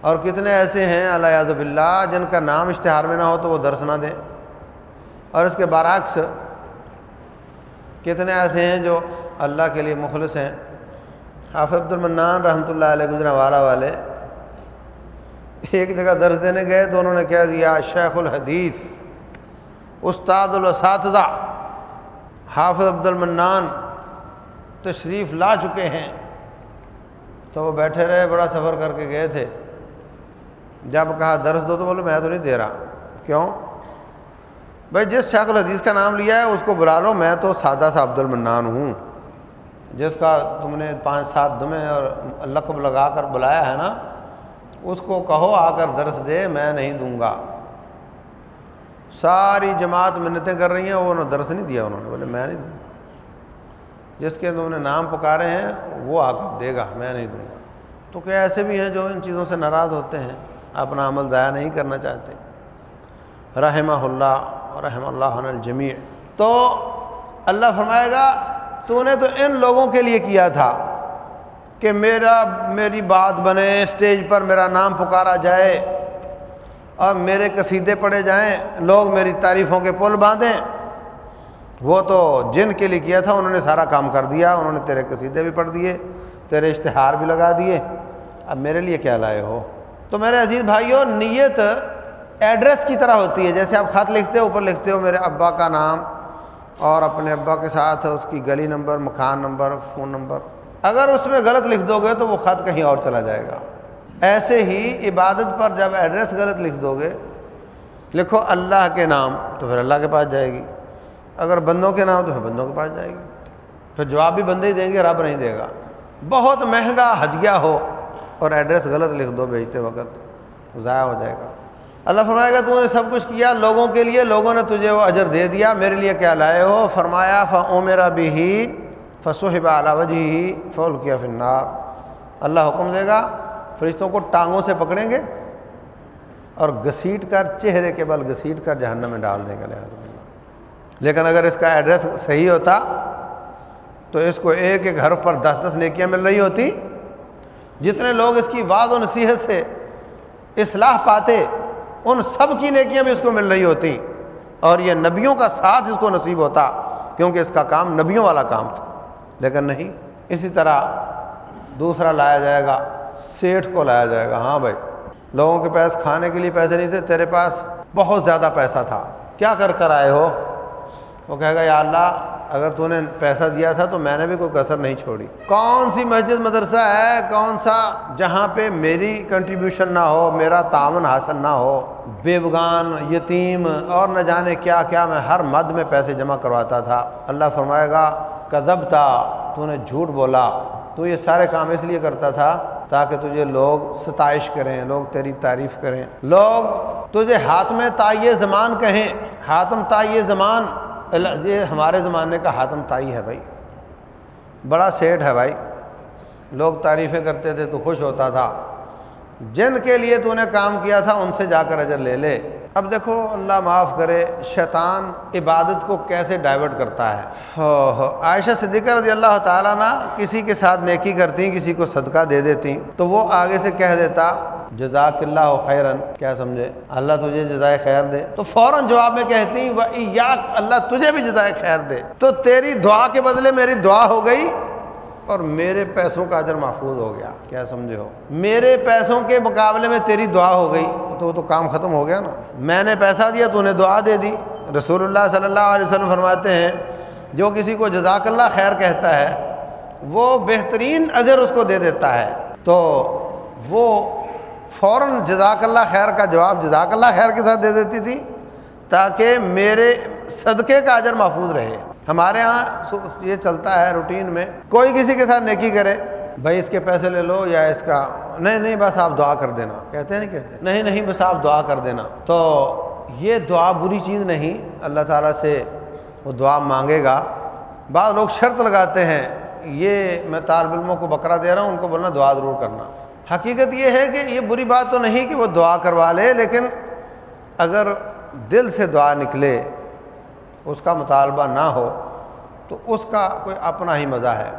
اور کتنے ایسے ہیں اللہ یاد باللہ، جن کا نام اشتہار میں نہ ہو تو وہ درس نہ دیں۔ اور اس کے برعکس، کتنے ایسے ہیں جو اللہ کے لیے مخلص ہیں۔ حافظ عبد المنان رحمۃ اللہ علیہ گزرا والا والے ایک جگہ درس دینے گئے، تو انہوں نے کہہ دیا، شیخ الحدیث، استاد الاساتذہ، حافظ عبد المنان تشریف لا چکے ہیں۔ تو وہ بیٹھے رہے، بڑا سفر کر کے گئے تھے۔ جب کہا، درس دو، تو بولو میں تو نہیں دے رہا۔ کیوں؟ بھائی، جس شیخ الحدیث کا نام لیا ہے، اس کو بلا لو، میں تو سادہ سا عبد المنان ہوں۔ جس کا تم نے پانچ سات دمیں اور لقب لگا کر بلایا ہے نا اس کو کہو آ کر درس دے، میں نہیں دوں گا۔ ساری جماعت منتیں کر رہی ہیں، وہ درس نہیں دیا، انہوں نے بولے، میں نہیں دوں جس کے تم نے نام پکارے ہیں، وہ آ کر دے گا، میں نہیں دوں گا۔ تو کیا ایسے بھی ہیں جو ان چیزوں سے ناراض ہوتے ہیں، اپنا عمل ضائع نہیں کرنا چاہتے۔ رحمہ اللہ رحم اللہ الجمیع۔ تو اللہ فرمائے گا، تو نے تو ان لوگوں کے لیے کیا تھا۔ کہ میرا میری بات بنے، اسٹیج پر میرا نام پکارا جائے اور میرے قصیدے پڑے جائیں، لوگ میری تعریفوں کے پل باندھیں۔ وہ تو جن کے لیے کیا تھا، انہوں نے سارا کام کر دیا، انہوں نے تیرے قصیدے بھی پڑھ دیے، تیرے اشتہار بھی لگا دیے۔ اب میرے لیے کیا لائے ہو؟ تو میرے عزیز بھائیوں نیت ایڈریس کی طرح ہوتی ہے۔ جیسے آپ خط لکھتے ہو، اوپر لکھتے ہو، میرے ابا کا نام اور اپنے ابا کے ساتھ اس کی گلی نمبر، مکان نمبر، فون نمبر۔ اگر اس میں غلط لکھ دو گے تو وہ خط کہیں اور چلا جائے گا۔ ایسے ہی عبادت پر جب ایڈریس غلط لکھ دو گے، لکھو اللہ کے نام تو پھر اللہ کے پاس جائے گی۔ اگر بندوں کے نام تو پھر بندوں کے پاس جائے گی۔ پھر جواب بھی بندے ہی دیں گے، رب نہیں دے گا۔ بہت مہنگا ہدیہ ہو اور ایڈریس غلط لکھ دو بھیجتے وقت ضائع ہو جائے گا۔ اللہ فرمائے گا، تو نے سب کچھ کیا لوگوں کے لیے؟ لوگوں نے تجھے وہ اجر دے دیا، میرے لیے کیا لائے ہو؟ فرمایا فو میرا بھی فصوحب اعلیٰ وجہ ہی فول کیا فنار اللہ حکم دے گا، فرشتوں کو ٹانگوں سے پکڑیں گے اور گھسیٹ کر، چہرے کے بل گھسیٹ کر جہنم میں ڈال دیں گے۔ لہٰذا لیکن اگر اس کا ایڈریس صحیح ہوتا، تو اس کو ایک ایک گھر پر دس دس نیکیاں مل رہی ہوتی۔ جتنے لوگ اس کی بعض و نصیحت سے اصلاح پاتے، ان سب کی نیکیاں بھی اس کو مل رہی ہوتی۔ اور یہ نبیوں کا ساتھ اس کو نصیب ہوتا، کیونکہ اس کا کام نبیوں والا کام تھا۔ لیکن نہیں، اسی طرح دوسرا لایا جائے گا، سیٹھ کو لایا جائے گا۔ ہاں بھائی، لوگوں کے پاس کھانے کے لیے پیسے نہیں تھے، تیرے پاس بہت زیادہ پیسہ تھا۔ کیا کر کر آئے ہو؟ وہ کہے گا، یا اللہ، اگر تو نے پیسہ دیا تھا تو میں نے بھی کوئی کثر نہیں چھوڑی. کون سی مسجد مدرسہ ہے؟ کون سا جہاں پہ میری کنٹریبیوشن نہ ہو، میرا تعاون حاصل نہ ہو؟ بے بغان یتیم اور نہ جانے کیا کیا میں ہر مد میں پیسے جمع کرواتا تھا؟ اللہ فرمائے گا کذب تھا تو نے جھوٹ بولا، تو یہ سارے کام اس لیے کرتا تھا تاکہ تجھے لوگ ستائش کریں، لوگ تیری تعریف کریں۔ لوگ تجھے ہاتھ میں تائیے زمان کہیں ہاتم تائیے زمان یہ ہمارے زمانے کا حاتم تائی ہے بھائی۔ بڑا سیٹ ہے بھائی۔ لوگ تعریفیں کرتے تھے تو خوش ہوتا تھا۔ جن کے لیے تو نے کام کیا تھا ان سے جا کر اجر لے لے۔ اب دیکھو، اللہ معاف کرے، شیطان عبادت کو کیسے ڈائیورٹ کرتا ہے؟ عائشہ صدیقہ رضی اللہ تعالیٰ نا کسی کے ساتھ نیکی کرتی کسی کو صدقہ دے دیتی تو وہ آگے سے کہہ دیتا، جزاک اللہ خیرن، کیا سمجھے؟ اللہ تجھے جزائے خیر دے۔ تو فوراً جواب میں کہتی وہ اللہ تجھے بھی جزائے خیر دے۔ تو تیری دعا کے بدلے میری دعا ہو گئی اور میرے پیسوں کا اجر محفوظ ہو گیا۔ کیا سمجھے ہو؟ میرے پیسوں کے مقابلے میں تیری دعا ہو گئی تو تو کام ختم ہو گیا نا۔ میں نے پیسہ دیا تو نے دعا دے دی۔ رسول اللہ صلی اللہ علیہ وسلم فرماتے ہیں، جو کسی کو جزاک اللہ خیر کہتا ہے، وہ بہترین اجر اس کو دے دیتا ہے۔ تو وہ فوراً جزاک اللہ خیر کا جواب جزاک اللہ خیر کے ساتھ دے دیتی تھی تاکہ میرے صدقے کا اجر محفوظ رہے۔ ہمارے ہاں یہ چلتا ہے روٹین میں۔ کوئی کسی کے ساتھ نیکی کرے، بھائی اس کے پیسے لے لو یا اس کا نہیں نہیں، بس آپ دعا کر دینا۔ کہتے ہیں نہیں، کہتے نہیں نہیں، بس آپ دعا کر دینا۔ تو یہ دعا بری چیز نہیں، اللہ تعالیٰ سے وہ دعا مانگے گا۔ بعض لوگ شرط لگاتے ہیں، یہ میں طالب علموں کو بکرا دے رہا ہوں، ان کو بولنا دعا ضرور کرنا۔ حقیقت یہ ہے کہ یہ بری بات تو نہیں کہ وہ دعا کروا لے، لیکن اگر دل سے دعا نکلے اس کا مطالبہ نہ ہو، تو اس کا کوئی اپنا ہی مزہ ہے۔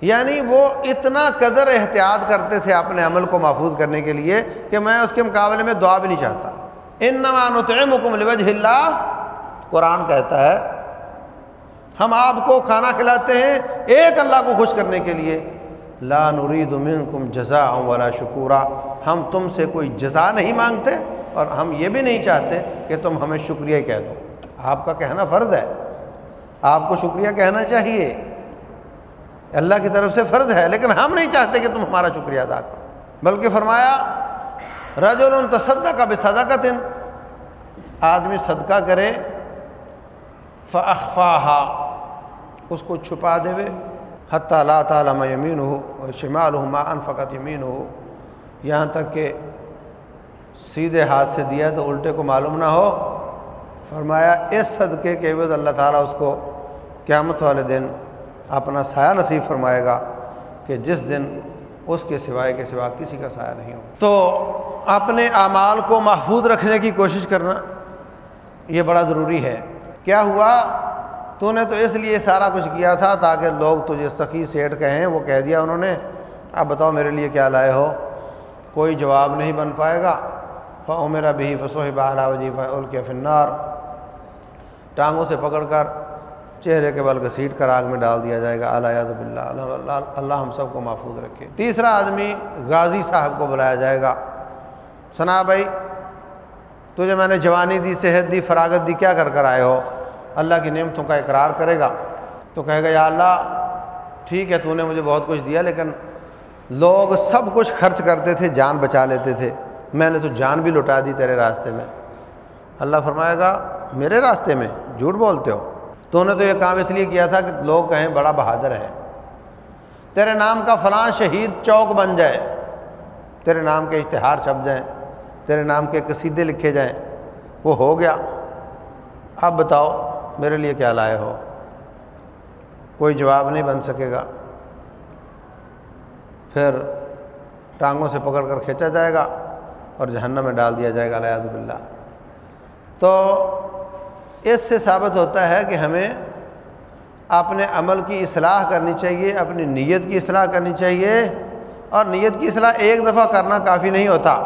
یعنی وہ اتنا قدر احتیاط کرتے تھے اپنے عمل کو محفوظ کرنے کے لیے کہ میں اس کے مقابلے میں دعا بھی نہیں چاہتا۔ ان نمانتم حکم اللہ، قرآن کہتا ہے، ہم آپ کو کھانا کھلاتے ہیں ایک اللہ کو خوش کرنے کے لیے۔ لا نرید منکم جزا ولا شکورا۔ ہم تم سے کوئی جزا نہیں مانگتے اور ہم یہ بھی نہیں چاہتے کہ تم ہمیں شکریہ کہہ دو۔ آپ کا کہنا فرض ہے۔ آپ کو شکریہ کہنا چاہیے۔ اللہ کی طرف سے فرض ہے، لیکن ہم نہیں چاہتے کہ تم ہمارا شکریہ ادا کرو۔ بلکہ فرمایا رجل تصدہ کا بھی صدقہ کا آدمی صدقہ کرے فاہا اس کو چھپا دے۔ حتیٰ اللہ تعالیٰ یمین ہو شمال ہو ماں انفقت یمین ہو یہاں تک کہ سیدھے ہاتھ سے دیا تو الٹے کو معلوم نہ ہو۔ فرمایا، اس صدقے کے عوض اللہ تعالیٰ اس کو قیامت والے دن اپنا سایہ نصیب فرمائے گا کہ جس دن اس کے سوائے کے سوا کسی کا سایہ نہیں ہو تو اپنے اعمال کو محفوظ رکھنے کی کوشش کرنا یہ بڑا ضروری ہے۔ کیا ہوا؟ تو نے تو اس لیے سارا کچھ کیا تھا تاکہ لوگ تجھے سخی سیٹ کہیں، وہ کہہ دیا انہوں نے، اب بتاؤ میرے لیے کیا لائے ہو؟ کوئی جواب نہیں بن پائے گا۔ فو میرا بھی فسوہ بالا وجیفہ الک فنار ٹانگوں سے پکڑ کر چہرے کے بل گھسیٹ کر آگ میں ڈال دیا جائے گا۔ اللہ اللہ اللہ ہم سب کو محفوظ رکھے۔ تیسرا آدمی غازی صاحب کو بلایا جائے گا۔ سنا بھائی، تجھے میں نے جوانی دی، صحت دی، فراغت دی، کیا کر کر آئے ہو؟ اللہ کی نعمتوں کا اقرار کرے گا۔ تو کہے گا، یا اللہ، ٹھیک ہے، تو نے مجھے بہت کچھ دیا، لیکن لوگ سب کچھ خرچ کرتے تھے، جان بچا لیتے تھے۔ میں نے تو جان بھی لٹا دی تیرے راستے میں۔ اللہ فرمائے گا، میرے راستے میں جھوٹ بولتے ہو۔ تو نے تو یہ کام اس لیے کیا تھا کہ لوگ کہیں بڑا بہادر ہے تیرے نام کا فلاں شہید چوک بن جائے۔ تیرے نام کے اشتہار چھپ جائیں۔ تیرے نام کے قصیدے لکھے جائیں۔ وہ ہو گیا۔ اب بتاؤ، میرے لیے کیا لائے ہو؟ کوئی جواب نہیں بن سکے گا۔ پھر ٹانگوں سے پکڑ کر کھینچا جائے گا اور جہنم میں ڈال دیا جائے گا، علیہ باللہ تو اس سے ثابت ہوتا ہے کہ ہمیں اپنے عمل کی اصلاح کرنی چاہیے، اپنی نیت کی اصلاح کرنی چاہیے، اور نیت کی اصلاح ایک دفعہ کرنا کافی نہیں ہوتا۔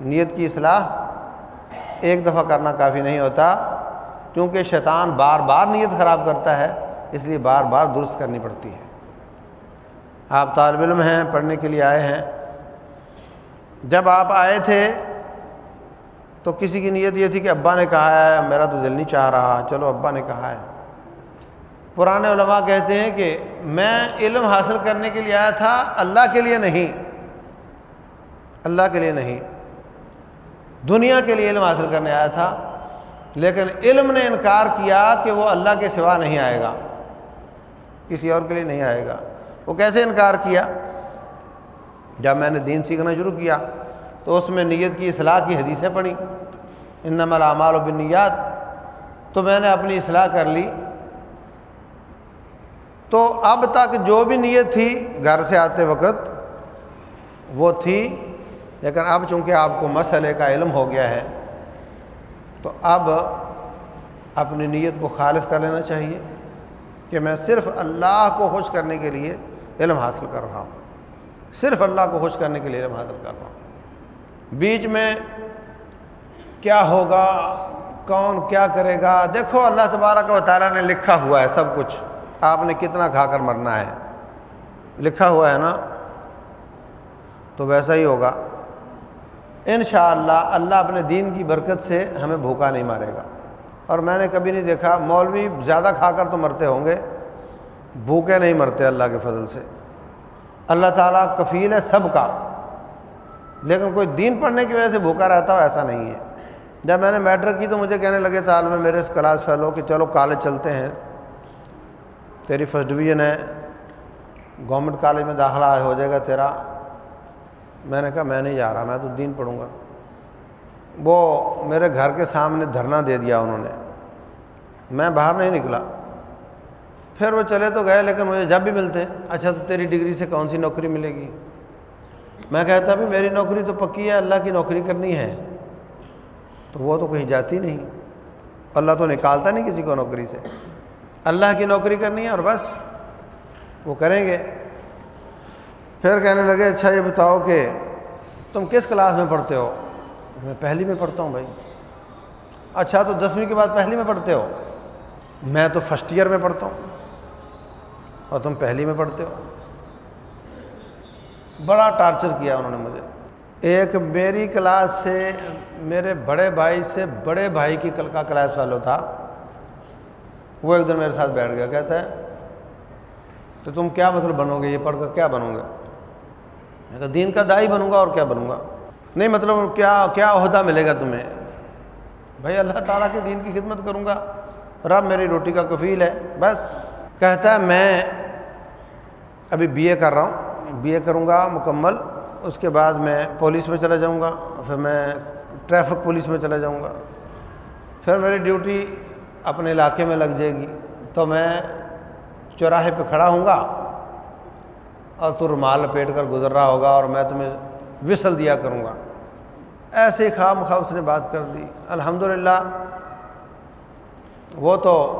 نیت کی اصلاح ایک دفعہ کرنا کافی نہیں ہوتا، کیونکہ شیطان بار بار نیت خراب کرتا ہے، اس لیے بار بار درست کرنی پڑتی ہے۔ آپ طالب علم ہیں، پڑھنے کے لیے آئے ہیں۔ جب آپ آئے تھے تو کسی کی نیت یہ تھی کہ ابا نے کہا ہے، میرا تو دل نہیں چاہ رہا۔ چلو ابا نے کہا ہے۔ پرانے علماء کہتے ہیں کہ میں علم حاصل کرنے کے لیے آیا تھا، اللہ کے لیے نہیں۔ اللہ کے لیے نہیں۔ دنیا کے لیے علم حاصل کرنے آیا تھا، لیکن علم نے انکار کیا کہ وہ اللہ کے سوا نہیں آئے گا۔ کسی اور کے لیے نہیں آئے گا۔ وہ کیسے انکار کیا؟ جب میں نے دین سیکھنا شروع کیا۔ تو اس میں نیت کی اصلاح کی حدیثیں پڑھی۔ ان نمل اعمال و بنیاد تو میں نے اپنی اصلاح کر لی۔ تو اب تک جو بھی نیت تھی گھر سے آتے وقت، وہ تھی۔ لیکن اب چونکہ آپ کو مسئلے کا علم ہو گیا ہے، تو اب اپنی نیت کو خالص کر لینا چاہیے کہ میں صرف اللہ کو خوش کرنے کے لیے علم حاصل کر رہا ہوں۔ صرف اللہ کو خوش کرنے کے لیے علم حاصل کر رہا ہوں۔ بیچ میں کیا ہوگا، کون کیا کرے گا؟ دیکھو، اللہ تبارک و تعالیٰ نے لکھا ہوا ہے سب کچھ۔ آپ نے کتنا کھا کر مرنا ہے؟ لکھا ہوا ہے نا؟ تو ویسا ہی ہوگا۔ انشاءاللہ، اللہ اللہ اپنے دین کی برکت سے ہمیں بھوکا نہیں مارے گا۔ اور میں نے کبھی نہیں دیکھا، مولوی زیادہ کھا کر تو مرتے ہوں گے۔ بھوکے نہیں مرتے اللہ کے فضل سے۔ اللہ تعالیٰ کفیل ہے سب کا۔ لیکن کوئی دین پڑھنے کی وجہ سے بھوکا رہتا ہو، ایسا نہیں ہے۔ جب میں نے میٹرک کی تو مجھے کہنے لگے تھا میں میرے اس کلاس فیلو کہ چلو کالج چلتے ہیں۔ تیری فرسٹ ڈویژن ہے گورنمنٹ کالج میں داخلہ ہو جائے گا تیرا۔ میں نے کہا، میں نہیں جا رہا، میں تو دین پڑھوں گا۔ وہ میرے گھر کے سامنے دھرنا دے دیا انہوں نے۔ میں باہر نہیں نکلا۔ پھر وہ چلے تو گئے، لیکن مجھے جب بھی ملتے اچھا تو تیری ڈگری سے کون سی نوکری ملے گی؟ میں کہتا بھی میری نوکری تو پکی ہے، اللہ کی نوکری کرنی ہے۔ تو وہ تو کہیں جاتی نہیں۔ اللہ تو نکالتا نہیں کسی کو نوکری سے۔ اللہ کی نوکری کرنی ہے اور بس۔ وہ کریں گے۔ پھر کہنے لگے اچھا یہ بتاؤ کہ تم کس کلاس میں پڑھتے ہو؟ میں پہلی میں پڑھتا ہوں بھائی۔ اچھا تو دسویں کے بعد پہلی میں پڑھتے ہو؟ میں تو فرسٹ ایئر میں پڑھتا ہوں۔ اور تم پہلی میں پڑھتے ہو؟ بڑا ٹارچر کیا انہوں نے مجھے۔ ایک میری کلاس سے میرے بڑے بھائی سے بڑے بھائی کی کل کا کلاس والو تھا۔ وہ ایک دن میرے ساتھ بیٹھ گیا، کہتا ہے، تو تم کیا مطلب بنو گے؟ یہ پڑھ کر کیا بنو گے؟ میں کہا، دین کا دائی بنوں گا اور کیا بنوں گا؟ نہیں مطلب کیا کیا عہدہ ملے گا تمہیں؟ بھائی، اللہ تعالیٰ کے دین کی خدمت کروں گا۔ رب میری روٹی کا کفیل ہے، بس. کہتا ہے، میں ابھی بی اے کر رہا ہوں۔ بی اے کروں گا، مکمل، اس کے بعد میں پولیس میں چلا جاؤں گا، پھر میں ٹریفک پولیس میں چلا جاؤں گا۔ پھر میری ڈیوٹی اپنے علاقے میں لگ جائے گی۔ تو میں چوراہے پہ کھڑا ہوں گا اور تو رومال لپیٹ کر گزر رہا ہوگا اور میں تمہیں وسل دیا کروں گا۔ ایسے ہی خواہ مخواہ اس نے بات کر دی۔ الحمدللہ، وہ تو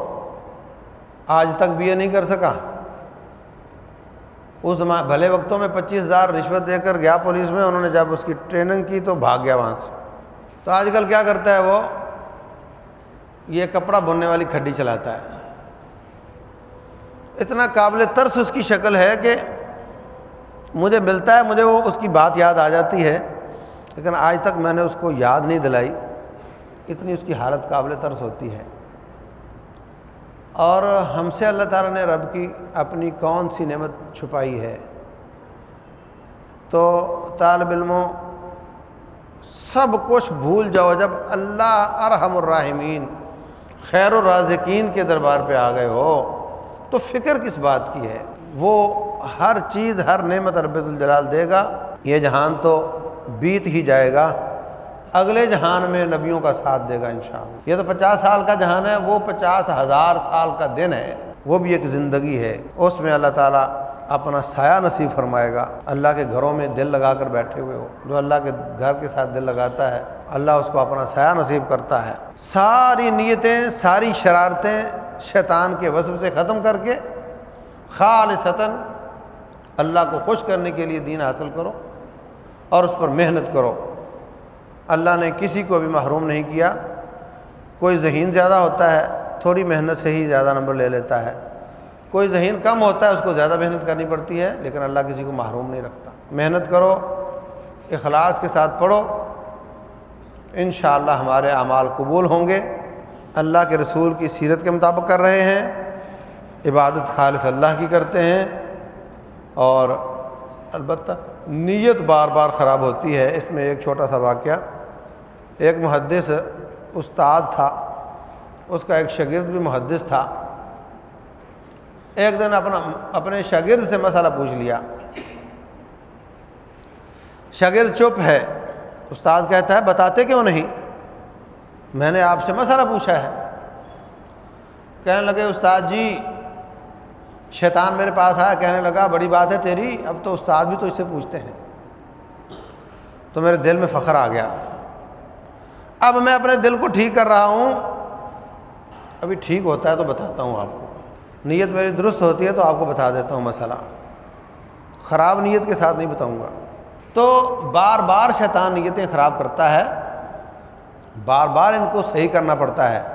آج تک بھی یہ نہیں کر سکا۔ اس بھلے وقتوں میں پچیس ہزار رشوت دے کر گیا پولیس میں، انہوں نے جب اس کی ٹریننگ کی تو بھاگ گیا وہاں سے۔ تو آج کل کیا کرتا ہے وہ؟ یہ کپڑا بننے والی کھڈی چلاتا ہے۔ اتنا قابل ترس اس کی شکل ہے کہ مجھے ملتا ہے، مجھے وہ اس کی بات یاد آ جاتی ہے، لیکن آج تک میں نے اس کو یاد نہیں دلائی۔ اتنی اس کی حالت قابل ترس ہوتی ہے۔ اور ہم سے اللہ تعالیٰ نے رب کی اپنی کون سی نعمت چھپائی ہے۔ تو طالب علموں، سب کچھ بھول جاؤ جب اللہ ارحم الراحمین، خیر الرازقین کے دربار پہ آ گئے ہو۔ تو فکر کس بات کی ہے؟ وہ ہر چیز، ہر نعمت رب الجلال دے گا۔ یہ جہان تو بیت ہی جائے گا۔ اگلے جہان میں نبیوں کا ساتھ دے گا انشاءاللہ۔ یہ تو پچاس سال کا جہان ہے، وہ پچاس ہزار سال کا دن ہے۔ وہ بھی ایک زندگی ہے۔ اس میں اللہ تعالیٰ اپنا سایہ نصیب فرمائے گا۔ اللہ کے گھروں میں دل لگا کر بیٹھے ہوئے ہو۔ جو اللہ کے گھر کے ساتھ دل لگاتا ہے، اللہ اس کو اپنا سایہ نصیب کرتا ہے۔ ساری نیتیں، ساری شرارتیں شیطان کے وصف سے ختم کر کے خالصتاً اللہ کو خوش کرنے کے لیے دین حاصل کرو اور اس پر محنت کرو۔ اللہ نے کسی کو بھی محروم نہیں کیا۔ کوئی ذہین زیادہ ہوتا ہے، تھوڑی محنت سے ہی زیادہ نمبر لے لیتا ہے۔ کوئی ذہین کم ہوتا ہے، اس کو زیادہ محنت کرنی پڑتی ہے، لیکن اللہ کسی کو محروم نہیں رکھتا۔ محنت کرو، اخلاص کے ساتھ پڑھو۔ انشاءاللہ ہمارے اعمال قبول ہوں گے۔ اللہ کے رسول کی سیرت کے مطابق کر رہے ہیں۔ عبادت خالص اللہ کی کرتے ہیں۔ اور البتہ نیت بار بار خراب ہوتی ہے۔ اس میں ایک چھوٹا سا واقعہ، ایک محدث استاد تھا، اس کا ایک شاگرد بھی محدث تھا۔ ایک دن اپنا، اپنے شاگرد سے مسئلہ پوچھ لیا۔ شاگرد چپ ہے۔ استاد کہتا ہے، بتاتے کیوں نہیں؟ میں نے آپ سے مسئلہ پوچھا ہے۔ کہنے لگے، استاد جی شیطان میرے پاس آیا، کہنے لگا، بڑی بات ہے تیری، اب تو استاد بھی تو اس سے پوچھتے ہیں۔ تو میرے دل میں فخر آ گیا۔ اب میں اپنے دل کو ٹھیک کر رہا ہوں۔ ابھی ٹھیک ہوتا ہے تو بتاتا ہوں آپ کو۔ نیت میری درست ہوتی ہے تو آپ کو بتا دیتا ہوں مسئلہ۔ خراب نیت کے ساتھ نہیں بتاؤں گا۔ تو بار بار شیطان نیتیں خراب کرتا ہے۔ بار بار ان کو صحیح کرنا پڑتا ہے۔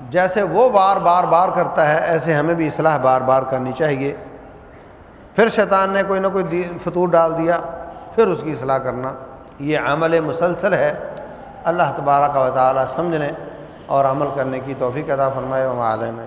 جیسے وہ بار بار بار کرتا ہے، ایسے ہمیں بھی اصلاح بار بار کرنی چاہیے۔ پھر شیطان نے کوئی نہ کوئی فطور ڈال دیا، پھر اس کی اصلاح کرنا۔ یہ عمل مسلسل ہے۔ اللہ تبارک کا تعالی سمجھنے اور عمل کرنے کی توفیق ادا فرمائے۔ و عالم